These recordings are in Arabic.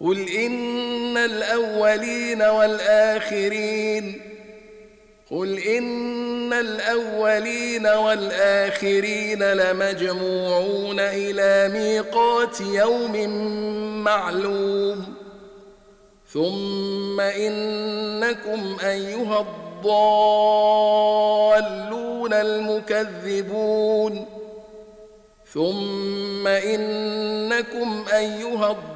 قل إن الأولين والآخرين قل إن الأولين والآخرين لمجموعون إلى ميقات يوم معلوم ثم إنكم أيها الضالون المكذبون ثم إنكم أيها الضالون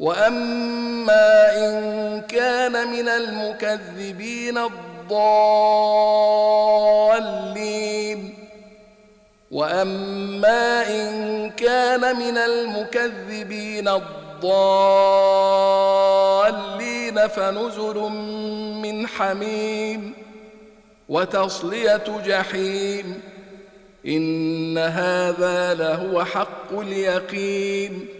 واما ان كان من المكذبين الضالين واما ان كان من المكذبين الضالين فنزل من حميم وتصليه جحيم ان هذا لهو حق اليقين